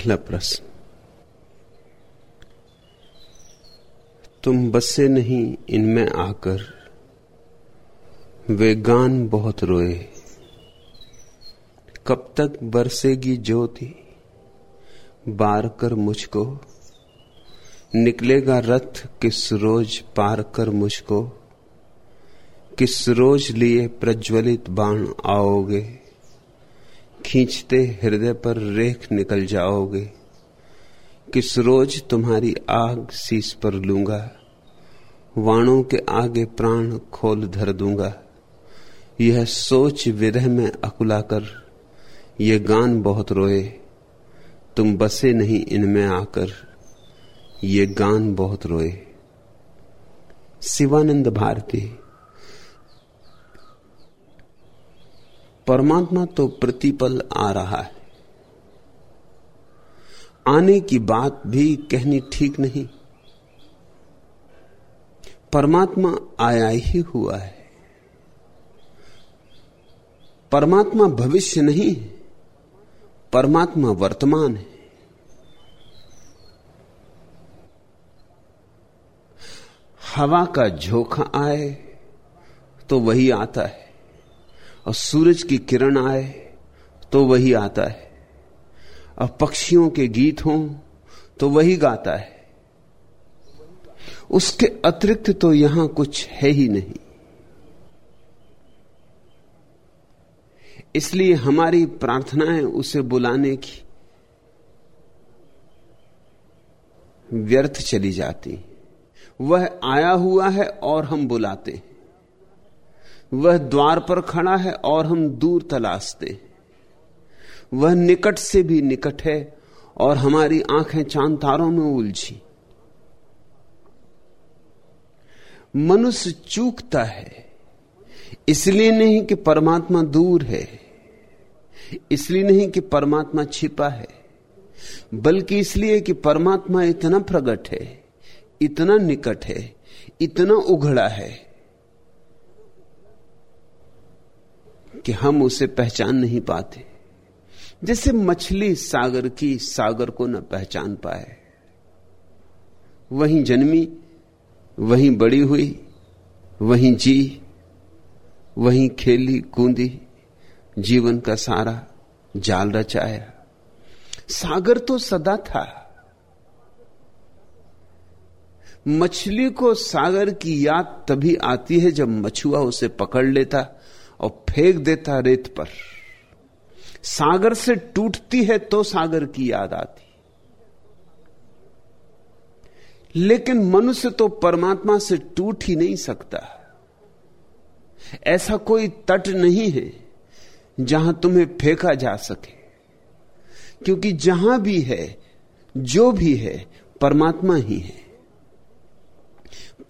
पहला प्रश्न। तुम बसे नहीं, इनमें आकर वे गान बहुत रोए। कब तक बरसेगी ज्योति? बार कर मुझको। निकलेगा रथ किस रोज पार कर मुझको। किस रोज लिए प्रज्वलित बाण आओगे? खींचते हृदय पर रेख निकल जाओगे। किस रोज तुम्हारी आग शीस पर लूँगा। वाणों के आगे प्राण खोल धर दूँगा। यह सोच विरह में अकुलाकर, ये गान बहुत रोए। तुम बसे नहीं इनमें आकर, ये गान बहुत रोए। शिवानंद भारती परमात्मा तो प्रतिपल आ रहा है। आने की बात भी कहनी ठीक नहीं। परमात्मा आया ही हुआ है। परमात्मा भविष्य नहीं है, परमात्मा वर्तमान है। हवा का झोंका आए तो वही आता है। और सूरज की किरण आए तो वही आता है। और पक्षियों के गीत हों तो वही गाता है। उसके अतिरिक्त तो यहाँ कुछ है ही नहीं। इसलिए हमारी प्रार्थनाएँ उसे बुलाने की व्यर्थ चली जाती। वह आया हुआ है और हम बुलाते हैं। वह द्वार पर खड़ा है और हम दूर तलाशते वह निकट से भी निकट है और हमारी आँखें चाँद तारों में उलझी। मनुष्य चूकता है, इसलिए नहीं कि परमात्मा दूर है, इसलिए नहीं कि परमात्मा छिपा है, बल्कि इसलिए कि परमात्मा इतना प्रकट है, इतना निकट है, इतना उघड़ा है। कि हम उसे पहचान नहीं पाते। जैसे मछली सागर की सागर को न पहचान पाए। वहीं जन्मी, वहीं बड़ी हुई, वहीं जी, वहीं खेली, कूदी, जीवन का सारा जाल रचाया। सागर तो सदा था। मछली को सागर की याद तभी आती है जब मछुआ उसे पकड़ लेता। और फेंक देता रेत पर। सागर से टूटती है तो सागर की याद आती। लेकिन मनुष्य तो परमात्मा से टूट ही नहीं सकता। ऐसा कोई तट नहीं है जहाँ तुम्हें फेंका जा सके। क्योंकि जहाँ भी है, जो भी है, परमात्मा ही है।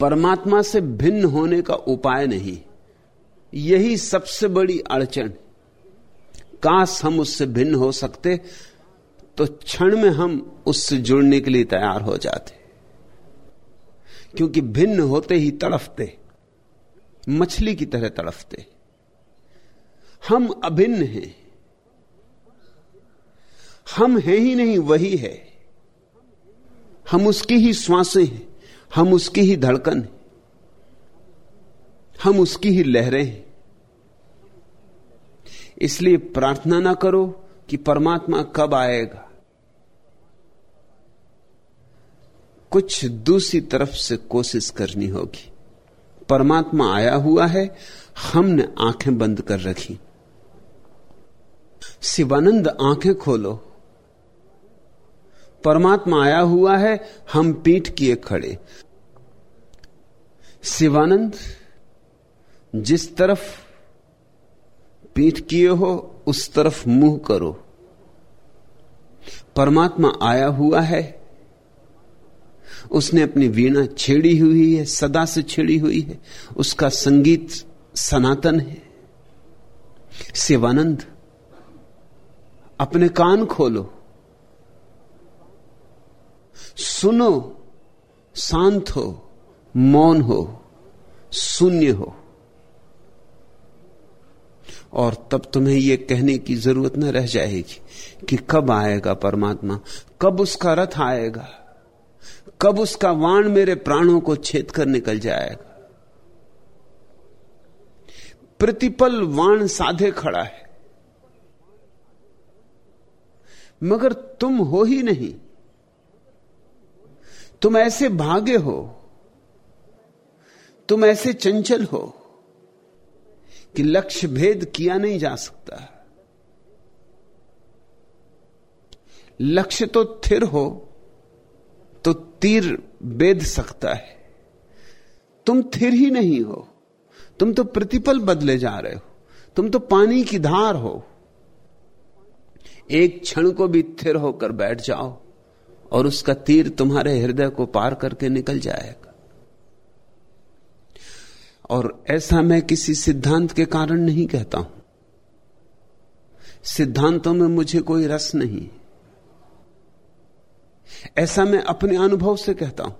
परमात्मा से भिन्न होने का उपाय नहीं। यही सबसे बड़ी अड़चन। काश हम उससे भिन्न हो सकते तो क्षण में हम उससे जुड़ने के लिए तैयार हो जाते। क्योंकि भिन्न होते ही तड़फते, मछली की तरह तड़फते। हम अभिन्न हैं। हम हैं ही नहीं, वही है। हम उसकी ही श्वासें हैं, हम उसकी ही धड़कन हैं। हम उसकी ही लहरें हैं। इसलिए प्रार्थना ना करो कि परमात्मा कब आएगा। कुछ दूसरी तरफ़ से कोशिश करनी होगी। परमात्मा आया हुआ है, हमने आँखें बंद कर रखी। शिवानंद आँखें खोलो। परमात्मा आया हुआ है, हम पीठ किए खड़े। शिवानंद जिस तरफ़ पीठ किए हो, उस तरफ़ मुँह करो। परमात्मा आया हुआ है। उसने अपनी वीणा छेड़ी हुई है, सदा से छेड़ी हुई है। उसका संगीत सनातन है। शिवानंद, अपने कान खोलो। सुनो, शांत हो, मौन हो, शून्य हो। और तब तुम्हें यह कहने की ज़रूरत न रह जाएगी कि कब आएगा परमात्मा, कब उसका रथ आएगा, कब उसका वाण मेरे प्राणों को छेद कर निकल जाएगा। प्रतिपल वाण साधे खड़ा है। मगर तुम हो ही नहीं। तुम ऐसे भागे हो। तुम ऐसे चंचल हो। कि लक्ष्य भेद किया नहीं जा सकता। लक्ष्य तो थिर हो तो तीर बेद सकता है। तुम थिर ही नहीं हो। तुम तो प्रतिपल बदले जा रहे हो। तुम तो पानी की धार हो। एक क्षण को भी थिर होकर बैठ जाओ और उसका तीर तुम्हारे हृदय को पार करके निकल जाएगा। और ऐसा मैं किसी सिद्धांत के कारण नहीं कहता हूँ। सिद्धांतों में मुझे कोई रस नहीं। ऐसा मैं अपने अनुभव से कहता हूँ।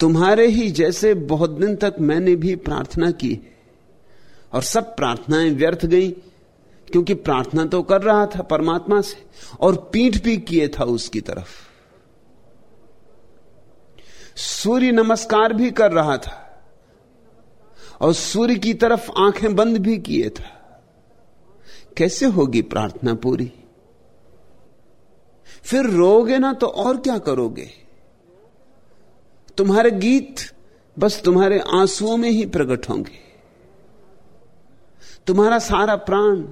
तुम्हारे ही जैसे बहुत दिन तक मैंने भी प्रार्थना की और सब प्रार्थनाएँ व्यर्थ गई, क्योंकि प्रार्थना तो कर रहा था परमात्मा से और पीठ भी किए था उसकी तरफ़। सूर्य नमस्कार भी कर रहा था। और सूर्य की तरफ़ आँखें बंद भी किए था। कैसे होगी प्रार्थना पूरी? फिर रोगे ना तो और क्या करोगे? तुम्हारे गीत बस तुम्हारे आंसुओं में ही प्रकट होंगे। तुम्हारा सारा प्राण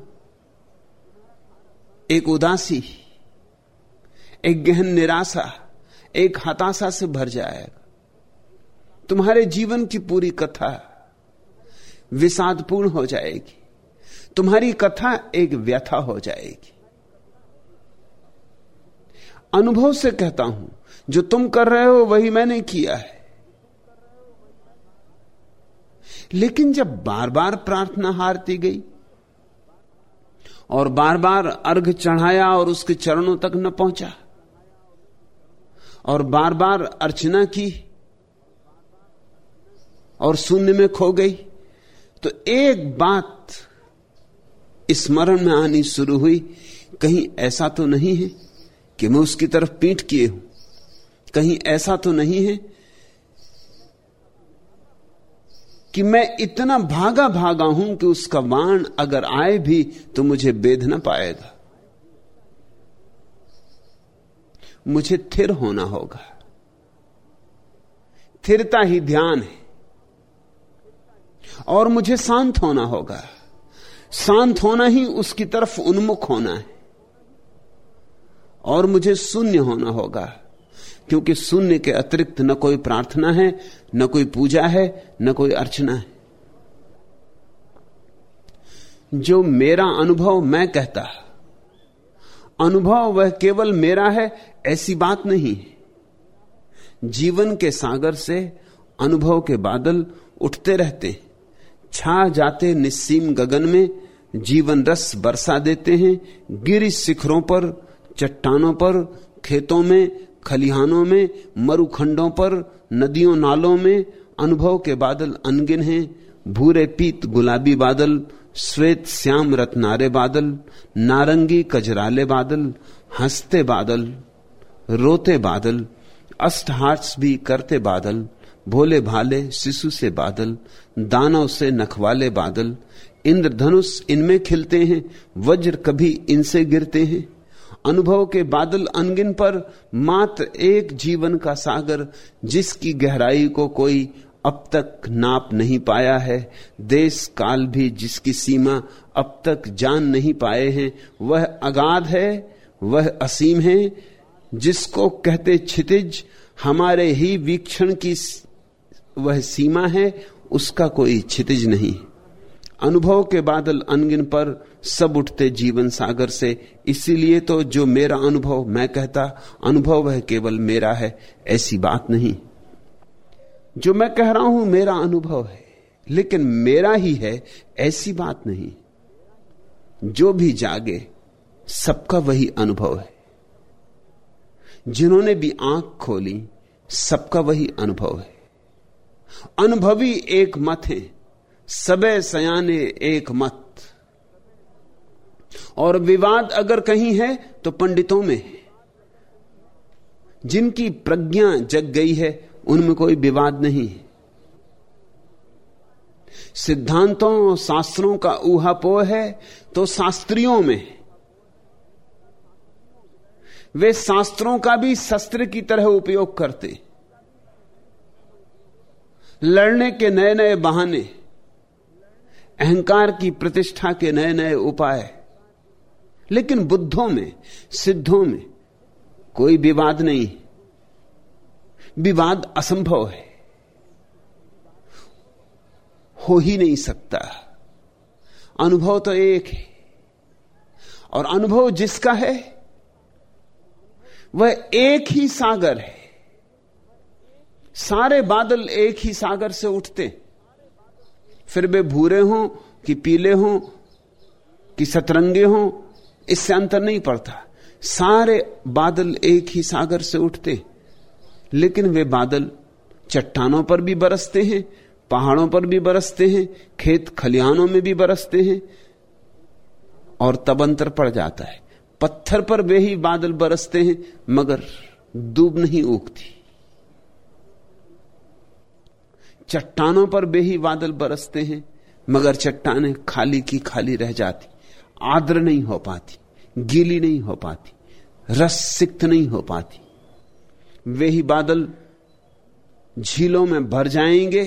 एक उदासी, एक गहन निराशा, एक हताशा से भर जाएगा। तुम्हारे जीवन की पूरी कथा विषादपूर्ण हो जाएगी। तुम्हारी कथा एक व्यथा हो जाएगी। अनुभव से कहता हूँ, जो तुम कर रहे हो वही मैंने किया है। लेकिन जब बार बार प्रार्थना हारती गई, और बार बार अर्घ चढ़ाया और उसके चरणों तक न पहुँचा, और बार बार अर्चना की, और शून्य में खो गई तो एक बात स्मरण में आनी शुरू हुई, कहीं ऐसा तो नहीं है कि मैं उसकी तरफ़ पीठ किए हूँ? कहीं ऐसा तो नहीं है कि मैं इतना भागा भागा हूँ कि उसका बाण अगर आए भी तो मुझे बेद ना पाएगा? मुझे थिर होना होगा। थिरता ही ध्यान है। और मुझे शांत होना होगा। शांत होना ही उसकी तरफ़ उन्मुख होना है। और मुझे शून्य होना होगा, क्योंकि शून्य के अतिरिक्त न कोई प्रार्थना है, न कोई पूजा है, न कोई अर्चना है। जो मेरा अनुभव मैं कहता, अनुभव वह केवल मेरा है, ऐसी बात नहीं जीवन के सागर से अनुभव के बादल उठते रहते छा जाते निस्सीम गगन में, जीवन रस बरसा देते हैं, गिरी शिखरों पर, चट्टानों पर, खेतों में, खलिहानों में, मरुखंडों पर, नदियों नालों में, अनुभव के बादल अनगिन हैं, भूरे पीत गुलाबी बादल, श्वेत श्याम रत्नारे बादल, नारंगी कजराले बादल, हँसते बादल, रोते बादल अष्टहार्स भी करते बादल भोले भाले शिशु से बादल, दानव से नखवाले बादल, इंद्रधनुष इनमें खिलते हैं, वज्र कभी इनसे गिरते हैं। अनुभव के बादल अनगिन पर मात्र एक जीवन का सागर, जिसकी गहराई को कोई अब तक नाप नहीं पाया है। देश काल भी जिसकी सीमा अब तक जान नहीं पाए हैं, वह अगाध है, वह असीम है। जिसको कहते छितिज हमारे ही वीक्षण की वह सीमा है, उसका कोई छितिज नहीं। अनुभव के बादल अनगिन पर सब उठते जीवन सागर से। इसीलिए तो जो मेरा अनुभव मैं कहता, अनुभव वह केवल मेरा है, ऐसी बात नहीं। जो मैं कह रहा हूँ मेरा अनुभव है, लेकिन मेरा ही है, ऐसी बात नहीं। जो भी जागे, सबका वही अनुभव है। जिन्होंने भी आँख खोली, सबका वही अनुभव है। अनुभवी एक मत है, सबे सयाने एक मत। और विवाद अगर कहीं है तो पंडितों में है। जिनकी प्रज्ञा जग गई है, उनमें कोई विवाद नहीं है। सिद्धांतों और शास्त्रों का ऊहापोह है तो शास्त्रियों में वे शास्त्रों का भी शस्त्र की तरह उपयोग करते लड़ने के नए नए बहाने, अहंकार की प्रतिष्ठा के नए नए उपाय। लेकिन बुद्धों में, सिद्धों में कोई विवाद नहीं। विवाद असंभव है। हो ही नहीं सकता। अनुभव तो एक है। और अनुभव जिसका है, वह एक ही सागर है। सारे बादल एक ही सागर से उठते। फिर वे भूरे हों कि पीले हों कि सतरंगे हों, इससे अंतर नहीं पड़ता। सारे बादल एक ही सागर से उठते, लेकिन वे बादल चट्टानों पर भी बरसते हैं, पहाड़ों पर भी बरसते हैं, खेत खलिहानों में भी बरसते हैं, और तब अंतर पड़ जाता है। पत्थर पर वे ही बादल बरसते हैं, मगर दूब नहीं उगती। चट्टानों पर वे ही बादल बरसते हैं, मगर चट्टाने खाली की खाली रह जाती। आद्र नहीं हो पाती, गीली नहीं हो पाती, रस सिक्त नहीं हो पाती। वे ही बादल झीलों में भर जाएँगे।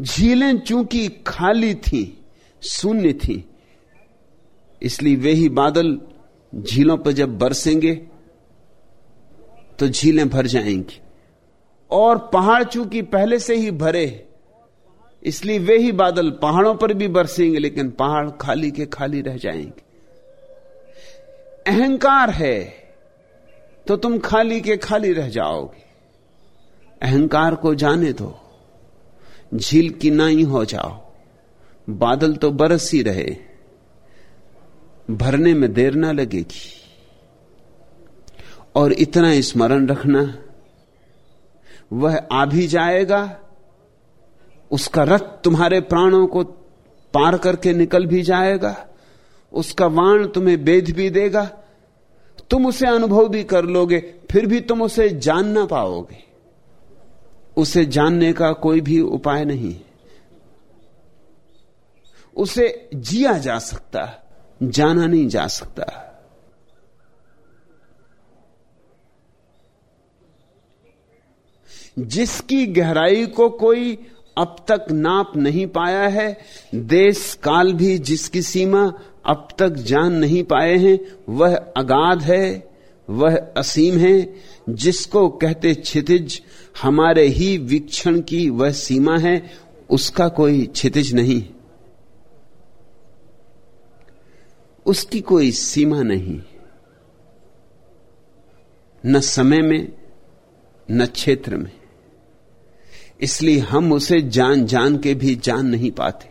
झीलें चूँकि खाली थी, शून्य थी, इसलिए वे ही बादल झीलों पर जब बरसेंगे तो झीलें भर जाएँगी। और पहाड़ चूँकि पहले से ही भरे, इसलिए वे ही बादल पहाड़ों पर भी बरसेंगे, लेकिन पहाड़ खाली के खाली रह जाएँगे। अहंकार है तो तुम खाली के खाली रह जाओगे। अहंकार को जाने दो, झील की नाई हो जाओ, बादल तो बरस ही रहे, भरने में देर ना लगेगी। और इतना स्मरण रखना वह आ भी जाएगा, उसका रथ तुम्हारे प्राणों को पार करके निकल भी जाएगा, उसका वाण तुम्हें वेद भी देगा, तुम उसे अनुभव भी कर लोगे, फिर भी तुम उसे जान ना पाओगे। उसे जानने का कोई भी उपाय नहीं। उसे जिया जा सकता, जाना नहीं जा सकता। जिसकी गहराई को कोई अब तक नाप नहीं पाया है, देश काल भी जिसकी सीमा अब तक जान नहीं पाए हैं, वह अगाध है, वह असीम है, जिसको कहते क्षितिज, हमारे ही वीक्षण की वह सीमा है, उसका कोई क्षितिज नहीं। उसकी कोई सीमा नहीं। न समय में, न क्षेत्र में। इसलिए हम उसे जान जान के भी जान नहीं पाते।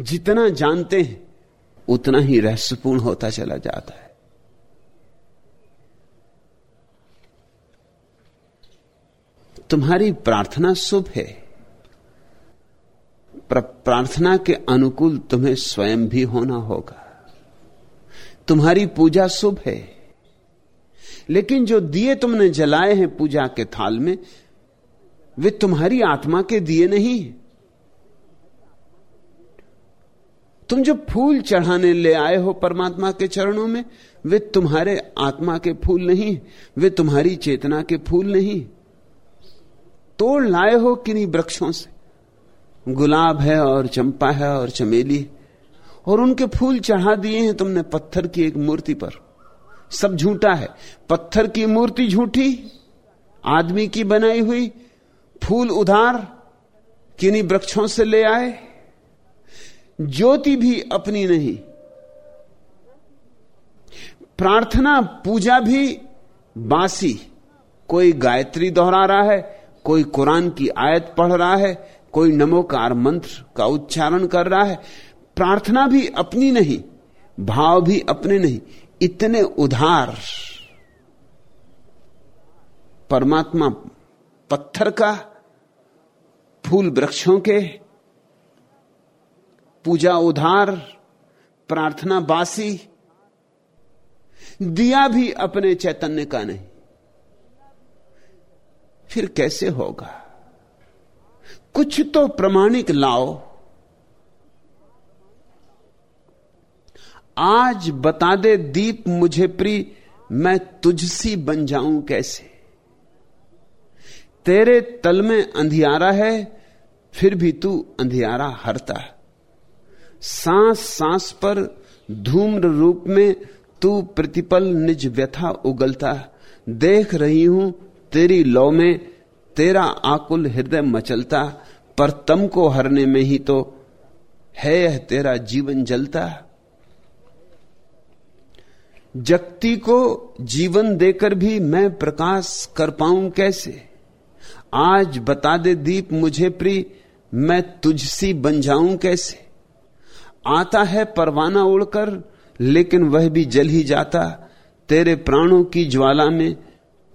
जितना जानते हैं, उतना ही रहस्यपूर्ण होता चला जाता है। तुम्हारी प्रार्थना शुभ है। प्रार्थना के अनुकूल तुम्हें स्वयं भी होना होगा। तुम्हारी पूजा शुभ है। लेकिन जो दिए तुमने जलाए हैं पूजा के थाल में वे तुम्हारी आत्मा के दिए नहीं तुम जो फूल चढ़ाने ले आए हो परमात्मा के चरणों में, वे तुम्हारे आत्मा के फूल नहीं वे तुम्हारी चेतना के फूल नहीं तोड़ लाए हो किन्हीं वृक्षों से। गुलाब है और चंपा है और चमेली और उनके फूल चढ़ा दिए हैं तुमने पत्थर की एक मूर्ति पर। सब झूठा है, पत्थर की मूर्ति झूठी, आदमी की बनाई हुई फूल उधार किन्हीं वृक्षों से ले आए, ज्योति भी अपनी नहीं। प्रार्थना, पूजा भी बासी। कोई गायत्री दोहरा रहा है, कोई कुरान की आयत पढ़ रहा है, कोई नमोकार मंत्र का उच्चारण कर रहा है। प्रार्थना भी अपनी नहीं, भाव भी अपने नहीं। इतने उधार। परमात्मा पत्थर का फूल वृक्षों के, पूजा उधार, प्रार्थना बासी, दिया भी अपने चैतन्य का नहीं। फिर कैसे होगा? कुछ तो प्रमाणिक लाओ। आज बता दे दीप मुझे प्री मैं तुझसी बन जाऊँ कैसे? तेरे तल में अंधियारा है, फिर भी तू अंधियारा हरता सांस सांस पर धूम्र रूप में तू प्रतिपल निज व्यथा उगलता देख रही हूँ तेरी लौ में तेरा आकुल हृदय मचलता पर तम को हरने में ही तो है यह तेरा जीवन जलता जगती को जीवन देकर भी मैं प्रकाश कर पाऊँ कैसे? आज बता दे दीप मुझे प्री, मैं तुझसी बन जाऊँ कैसे? आता है परवाना उड़कर, लेकिन वह भी जल ही जाता। तेरे प्राणों की ज्वाला में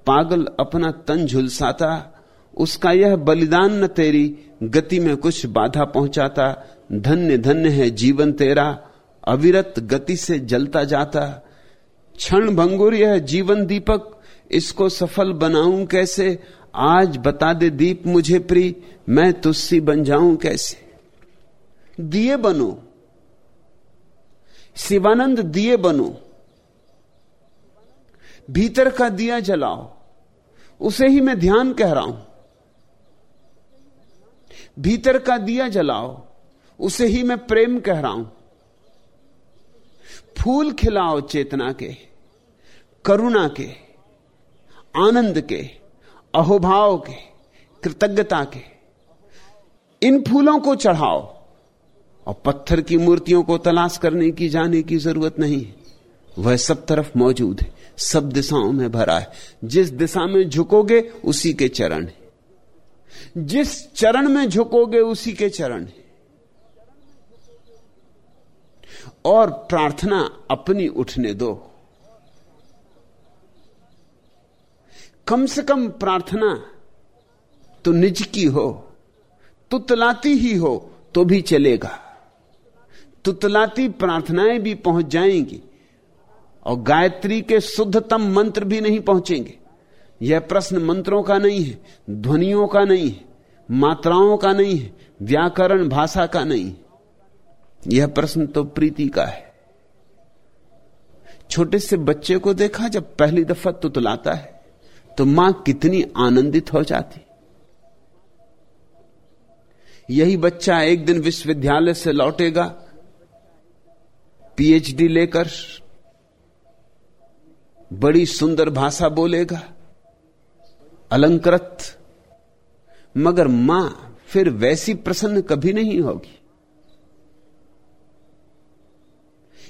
पागल अपना तन झुलसाता। उसका यह बलिदान न तेरी गति में कुछ बाधा पहुंचाता। धन्य धन्य है जीवन तेरा, अविरत गति से जलता जाता। क्षण भंगुर यह जीवन दीपक इसको सफल बनाऊँ कैसे? आज बता दे दीप मुझे प्री, मैं तुस्सी बन जाऊँ कैसे? दिए बनो। शिवानंद दिए बनो। भीतर का दिया जलाओ। उसे ही मैं ध्यान कह रहा हूँ। भीतर का दिया जलाओ। उसे ही मैं प्रेम कह रहा हूँ। फूल खिलाओ चेतना के, करुणा के। आनंद के, अहोभाव के, कृतज्ञता के। इन फूलों को चढ़ाओ और पत्थर की मूर्तियों को तलाश करने की, जाने की ज़रूरत नहीं वह सब तरफ़ मौजूद है, सब दिशाओं में भरा है। जिस दिशा में झुकोगे, उसी के चरण है। जिस चरण में झुकोगे, उसी के चरण है। और प्रार्थना अपनी उठने दो। कम से कम प्रार्थना तो निज की हो, तुतलाती ही हो तो भी चलेगा। तुतलाती प्रार्थनाएँ भी पहुँच जाएँगी और गायत्री के शुद्धतम मंत्र भी नहीं पहुँचेंगे। यह प्रश्न मंत्रों का नहीं है, ध्वनियों का नहीं है, मात्राओं का नहीं है, व्याकरण भाषा का नहीं यह प्रश्न तो प्रीति का है। छोटे से बच्चे को देखा जब पहली दफ़ा तुतलाता है तो माँ कितनी आनंदित हो जाती। यही बच्चा एक दिन विश्वविद्यालय से लौटेगा, पीएचडी लेकर, बड़ी सुंदर भाषा बोलेगा, अलंकृत, मगर माँ फिर वैसी प्रसन्न कभी नहीं होगी।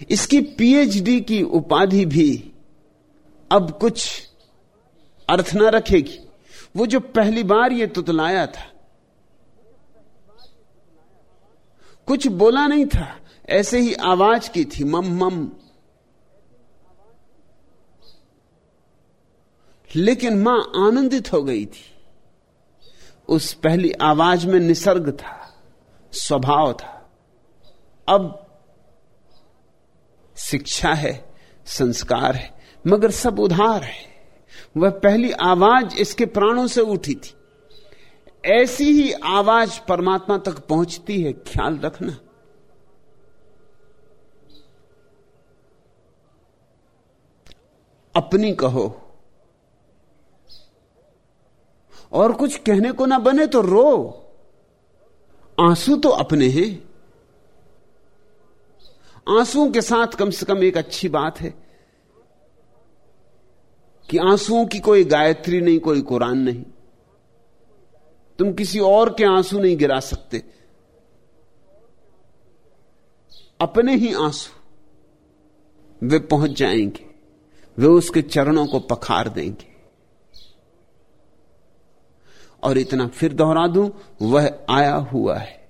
इसकी पीएचडी की उपाधि भी अब कुछ अर्थ ना रखेगी। वो जो पहली बार ये तुतलाया था, कुछ बोला नहीं था, ऐसे ही आवाज़ की थी, मम मम। लेकिन माँ आनंदित हो गई थी। उस पहली आवाज़ में निसर्ग था, स्वभाव था। अब शिक्षा है, संस्कार है, मगर सब उधार है। वह पहली आवाज़ इसके प्राणों से उठी थी। ऐसी ही आवाज़ परमात्मा तक पहुँचती है, ख्याल रखना। अपनी कहो। और कुछ कहने को ना बने तो रो। आँसू तो अपने हैं। आंसुओं के साथ कम से कम एक अच्छी बात है। कि आंसुओं की कोई गायत्री नहीं, कोई कुरान नहीं। तुम किसी और के आँसू नहीं गिरा सकते। अपने ही आँसू वे पहुँच जाएँगे, वे उसके चरणों को पखार देंगे। और इतना फिर दोहरा दूँ, वह आया हुआ है।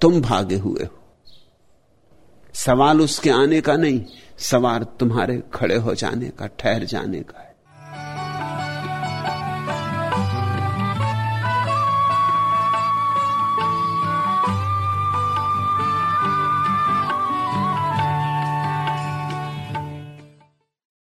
तुम भागे हुए हो। सवाल उसके आने का नहीं सवाल तुम्हारे खड़े हो जाने का ठहर जाने का है।